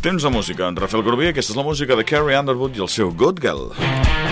Temps de música. En Rafael Corbí, aquesta és la música de Carrie Underwood i el seu Good Girl.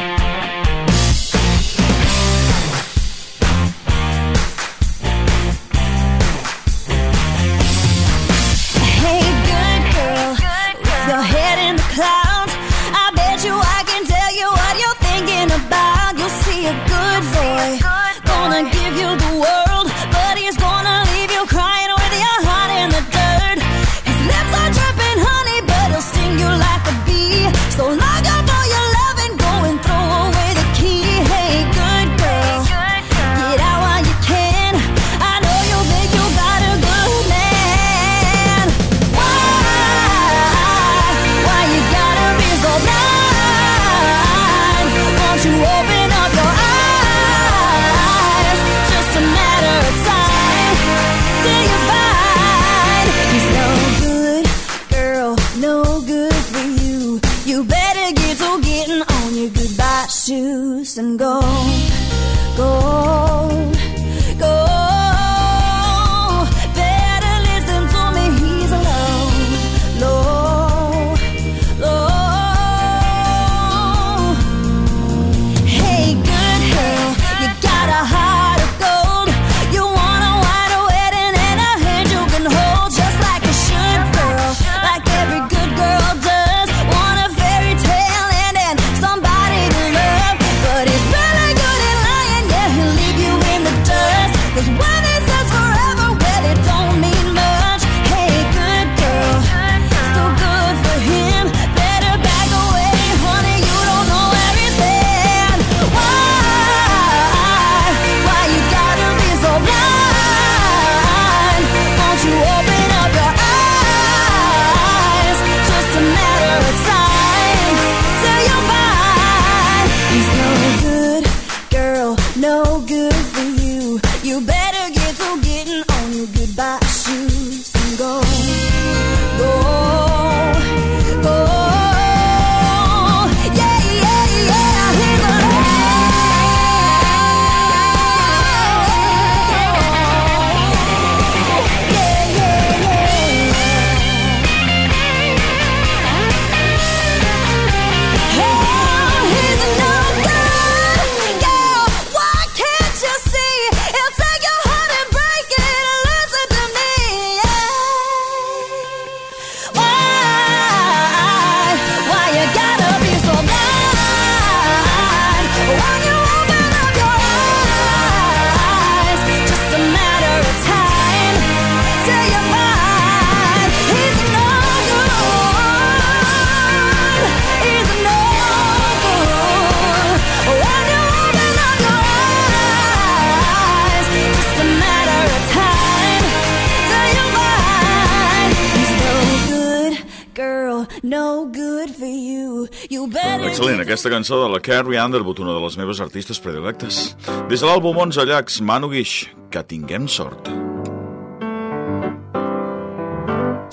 Franklin, aquesta cançó de la Carrie Underwood, una de les meves artistes predilectes. Des de l'àlbum 11 llacs, Manu Guix, que tinguem sort.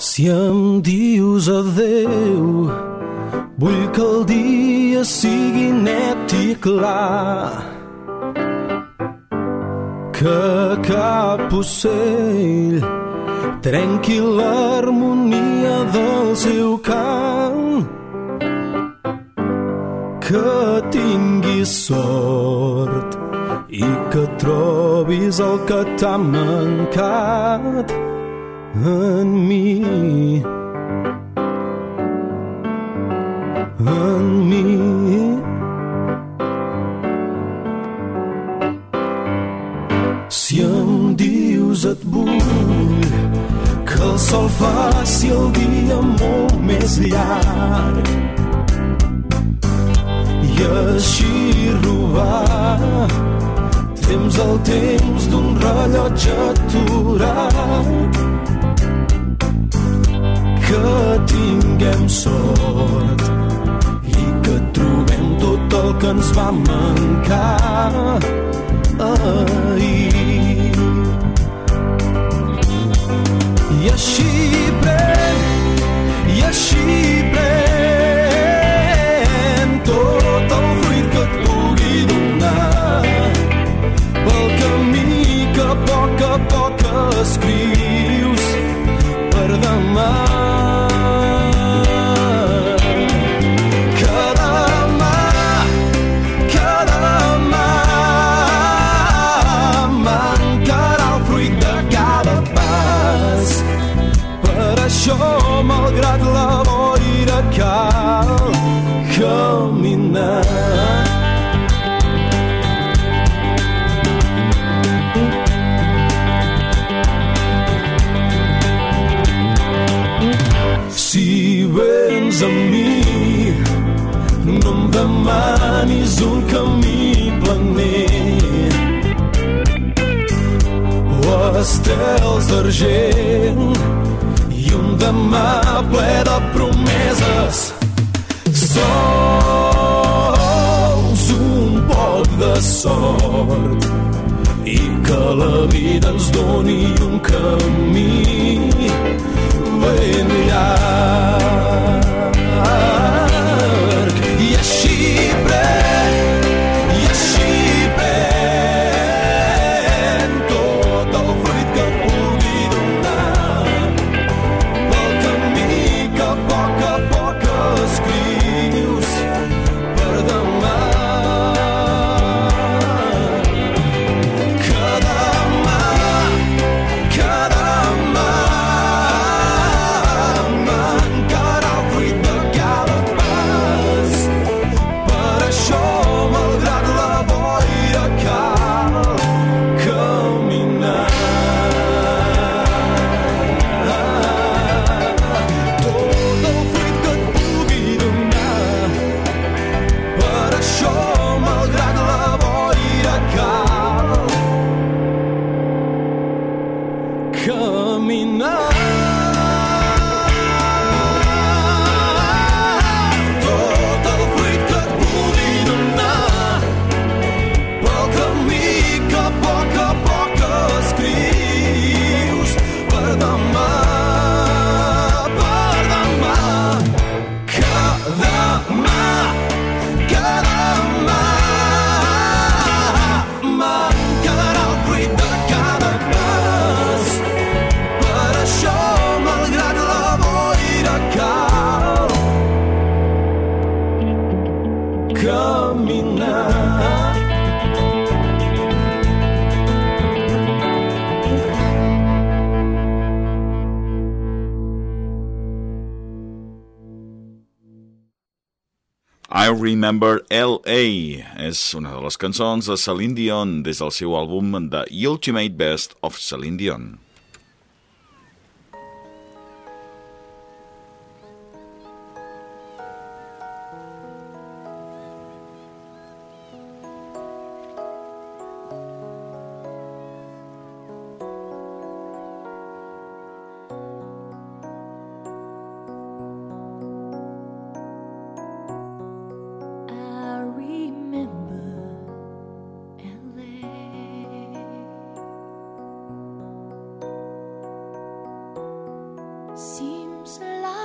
Si em dius adeu, vull que el dia sigui net i clar que cap ocell trenqui l'harmonia del seu cap. tinguis sort i que trobis el que t'ha mancat en mi. En mi. Si em dius et vull que el sol faci el dia molt més llarg i així robar temps al temps d'un rellotge aturat. Que tinguem sort i que trobem tot el que ens va mancar. Ahir i així estels d'argent i un demà ple de promeses. Sols un poc de sort i que la vida ens doni un camí ben llarg. I Remember L.A. és una de les cançons de Celine Dion des del seu àlbum The Ultimate Best of Celine Dion. seems like.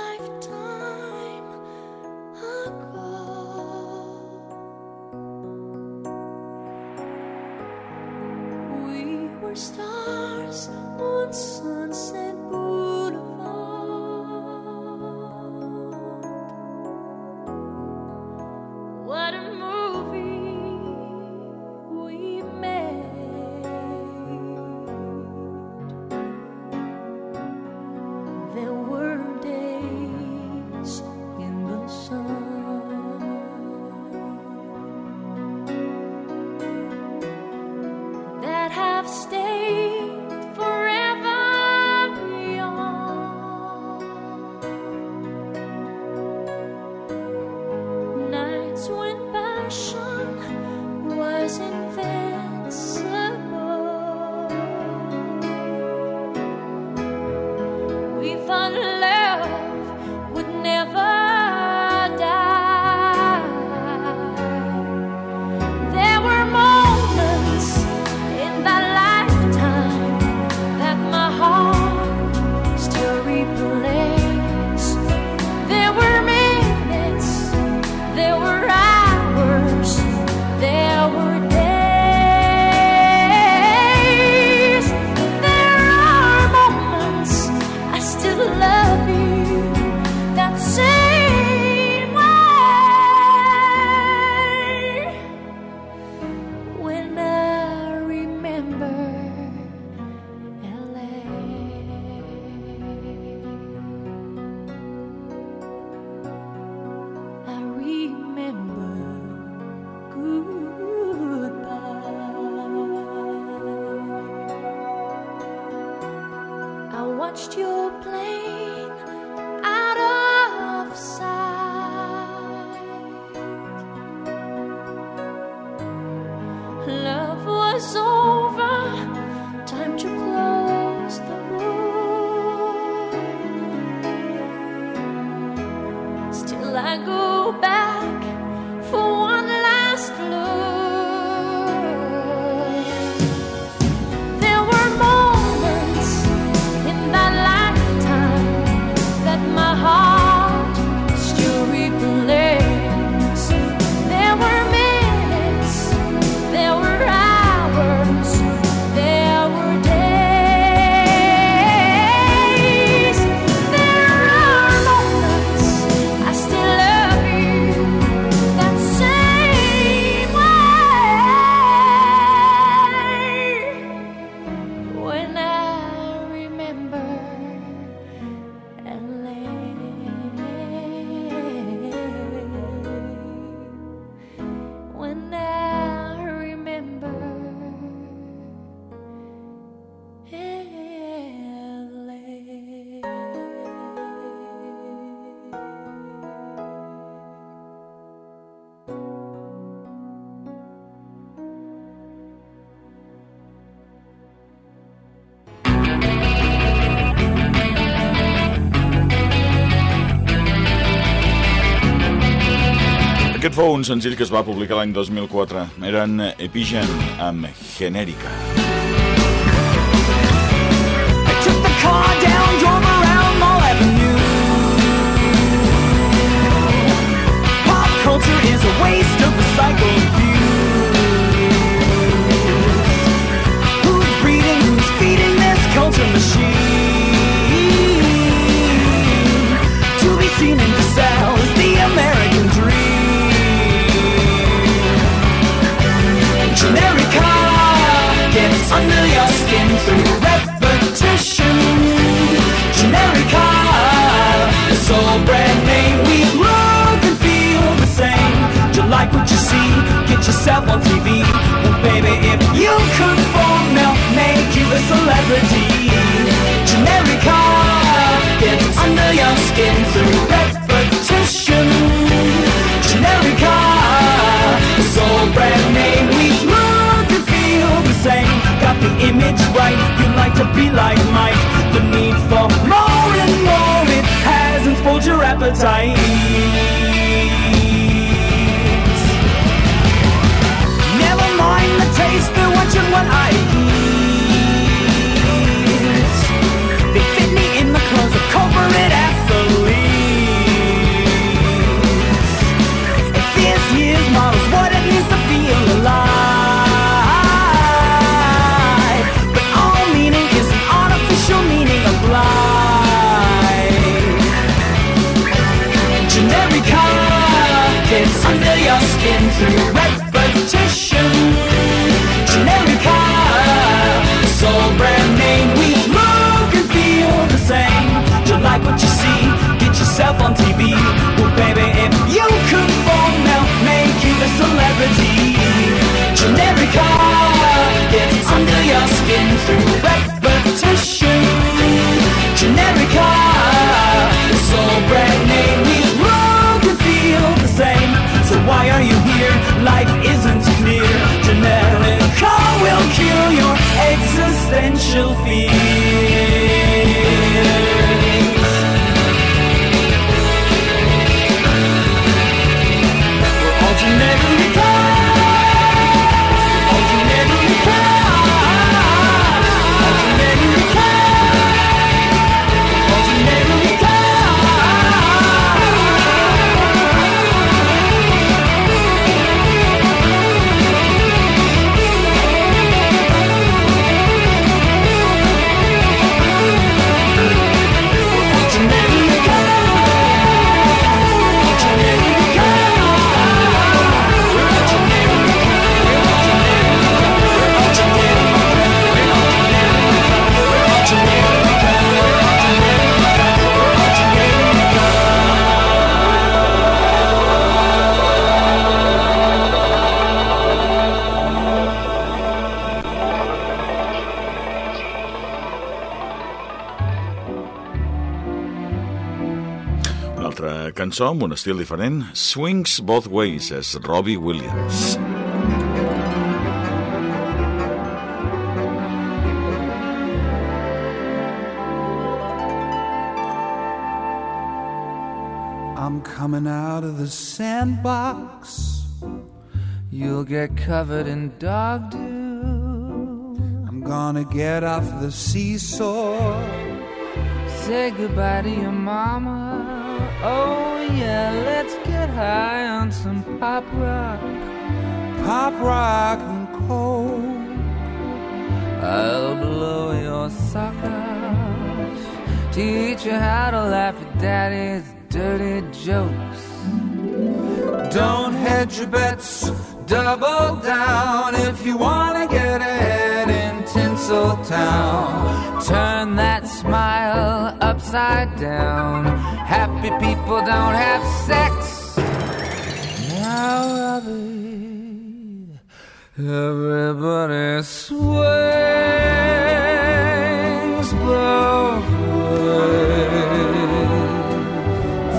分。watched your plane. Fou un senzill que es va publicar l'any 2004. Eren Epigen amb Genèrica. I took the car down, drove time. Yourself on TV. Well, baby, if you could form now, make you a celebrity. Generica gets under your skin through amb un estil diferent, Swings Both Ways, és Robbie Williams. I'm coming out of the sandbox. You'll get covered in dog dew. I'm gonna get off the seesaw. Say goodbye to your mama. Oh, yeah, let's get high on some pop rock. Pop rock and coke. I'll blow your sock. Teach you how to laugh at daddy's dirty jokes. Don't hedge your bets. Double down if you wanna get ahead in Tinseltown. Turn that smile upside down. Happy people don't have sex. Now, Robbie, everybody swings both.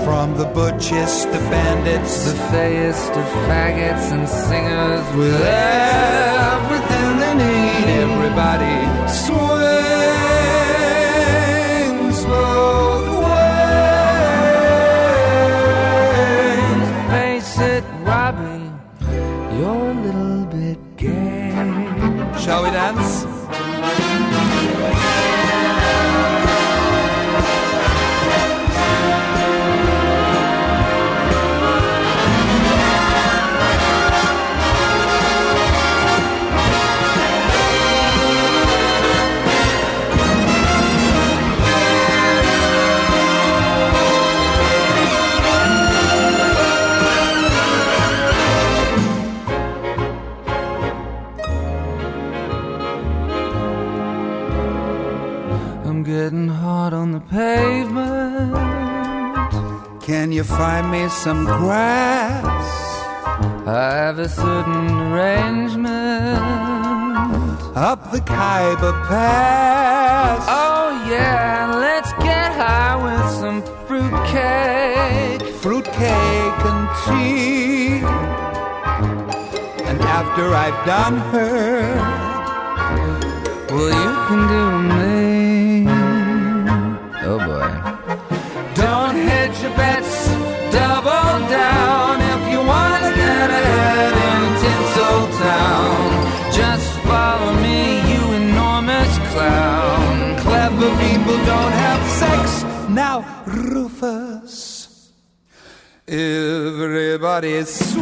From the butchest of bandits, The fayest of faggots and singers with everything they need. everybody swings some grass? I have a certain arrangement. Up the Khyber Pass. Oh yeah, let's get high with some fruitcake. fruitcake and tea. And after I've done her, Well, you can do everybody sways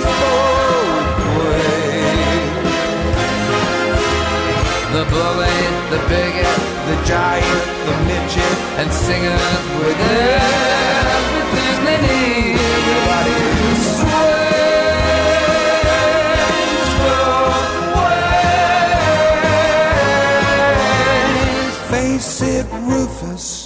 both ways. The bully, the bigot, The giant, the midget, and singers with everything they need. everybody Sways both ways. Face it, Rufus,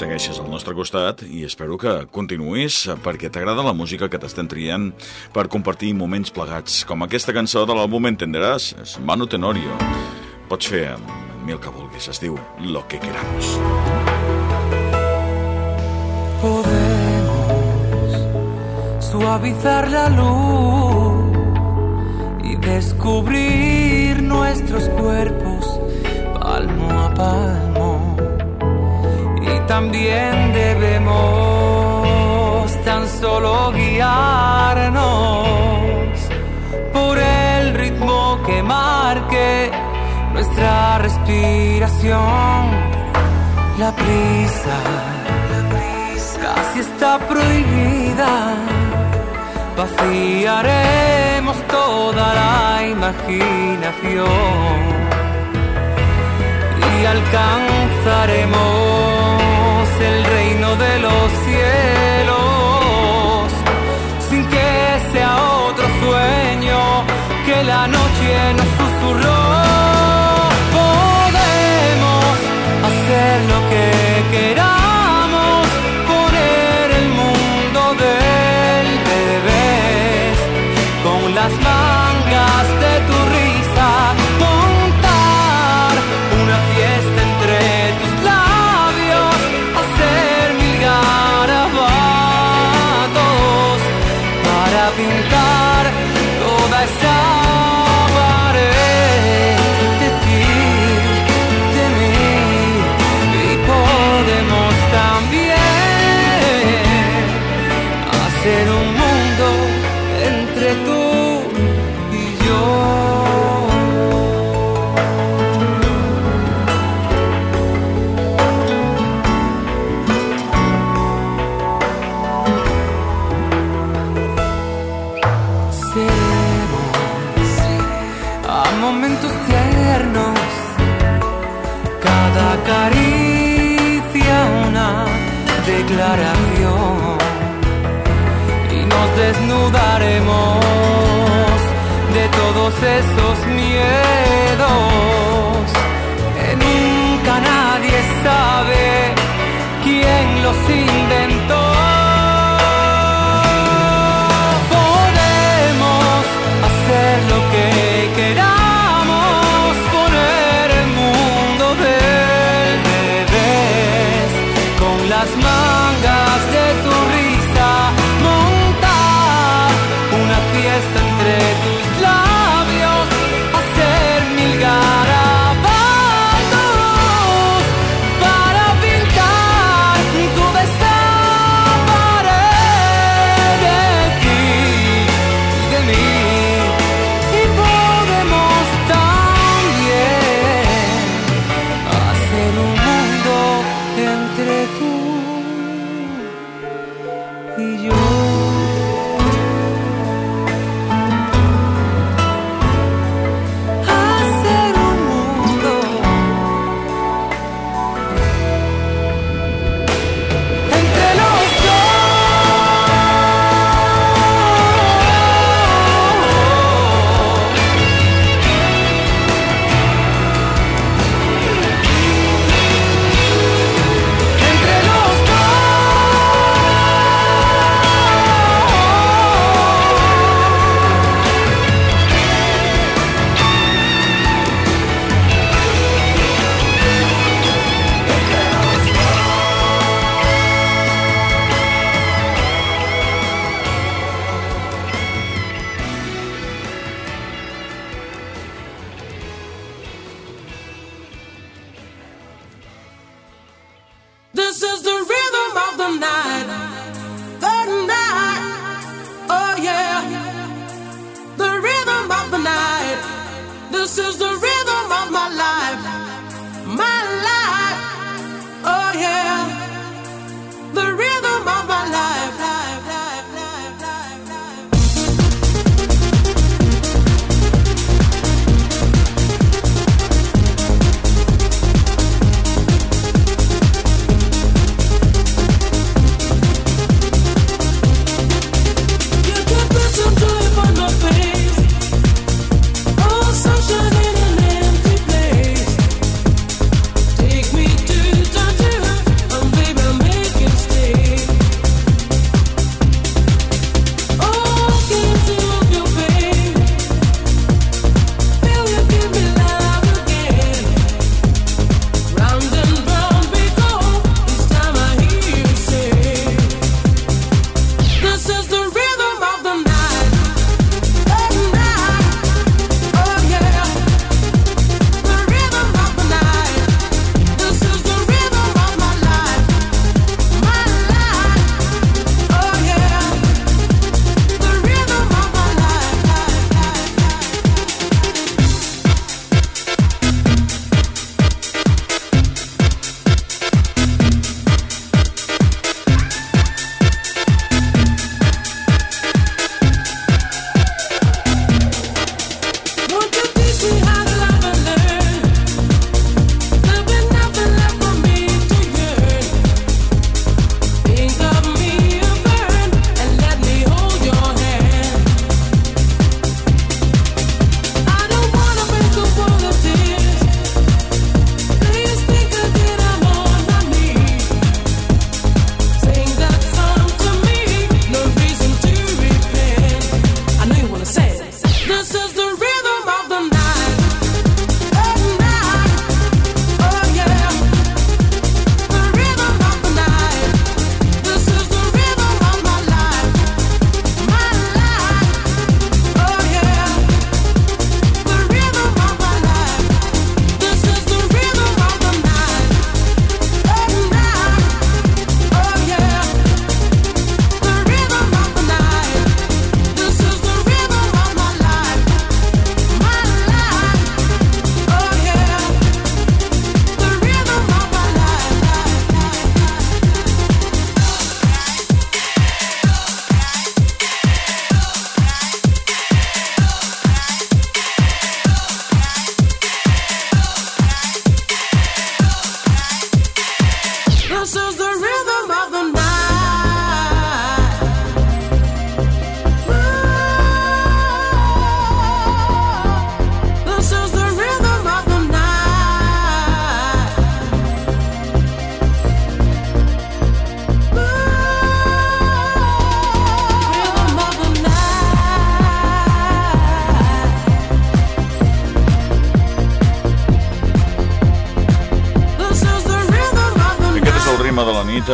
Segueixes al nostre costat i espero que continuïs perquè t'agrada la música que t'estem triant per compartir moments plegats, com aquesta cançó de l'àlbum Entenderàs, és Manu Tenorio. Pots fer mil que vulguis, es diu Lo que queramos. Podemos suavizar la luz y descubrir nuestros cuerpos palmo a palmo. También debemos tan solo guiarnos por el ritmo que marque nuestra respiración. La prisa casi está prohibida. Vaciaremos toda la imaginación y alcanzaremos el reino de los cielos sin que sea otro sueño que la noche nos susurró. Podemos hacer lo que queramos, poner el mundo del revés con las mangas de tu having los inventó. This is the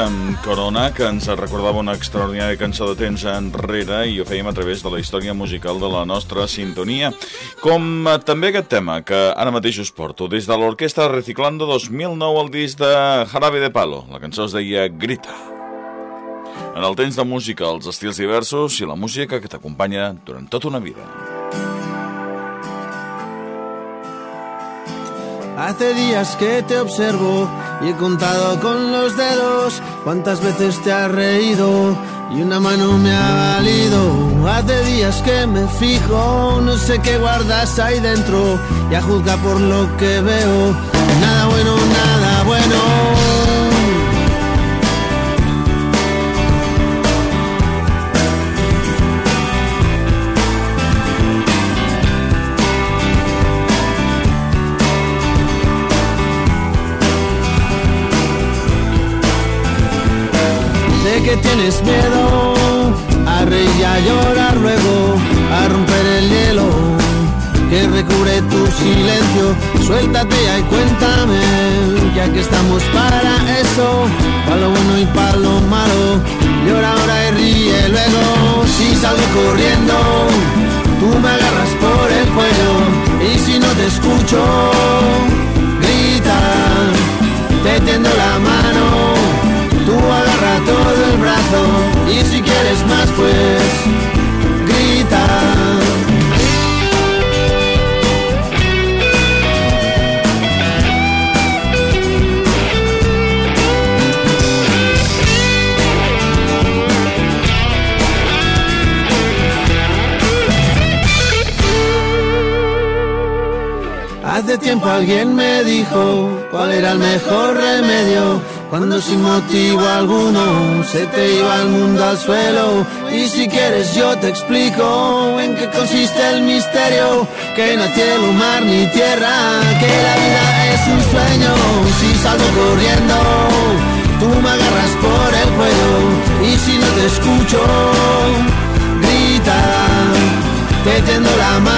amb Corona, que ens recordava una extraordinària cançó de temps enrere i ho fèiem a través de la història musical de la nostra sintonia. Com eh, també aquest tema, que ara mateix us porto, des de l'Orquestra Reciclando 2009 al disc de Jarabe de Palo. La cançó es deia Grita. En el temps de música, els estils diversos i la música que t'acompanya durant tota una vida. Hace días que te observo y he contado con los dedos cuántas veces te has reído y una mano me ha valido. Hace días que me fijo, no sé qué guardas ahí dentro y a juzgar por lo que veo. Nada bueno, nada bueno. Tienes miedo a reír a llorar luego, a romper el hielo que recubre tu silencio. Suéltate y cuéntame, ya que estamos para eso, para lo bueno y para lo malo. Llora ahora y ríe luego, si salgo corriendo, tú me agarras por el cuello y si no te escucho, grita, te tiendo la mano y si quieres más pues grita. Hace tiempo alguien me dijo cuál era el mejor remedio cuando sin motivo alguno se te iba el mundo al suelo. Y si quieres yo te explico en qué consiste el misterio, que no hay cielo, mar ni tierra, que la vida es un sueño. Si salgo corriendo, tú me agarras por el cuello y si no te escucho, grita, te tiendo la mano.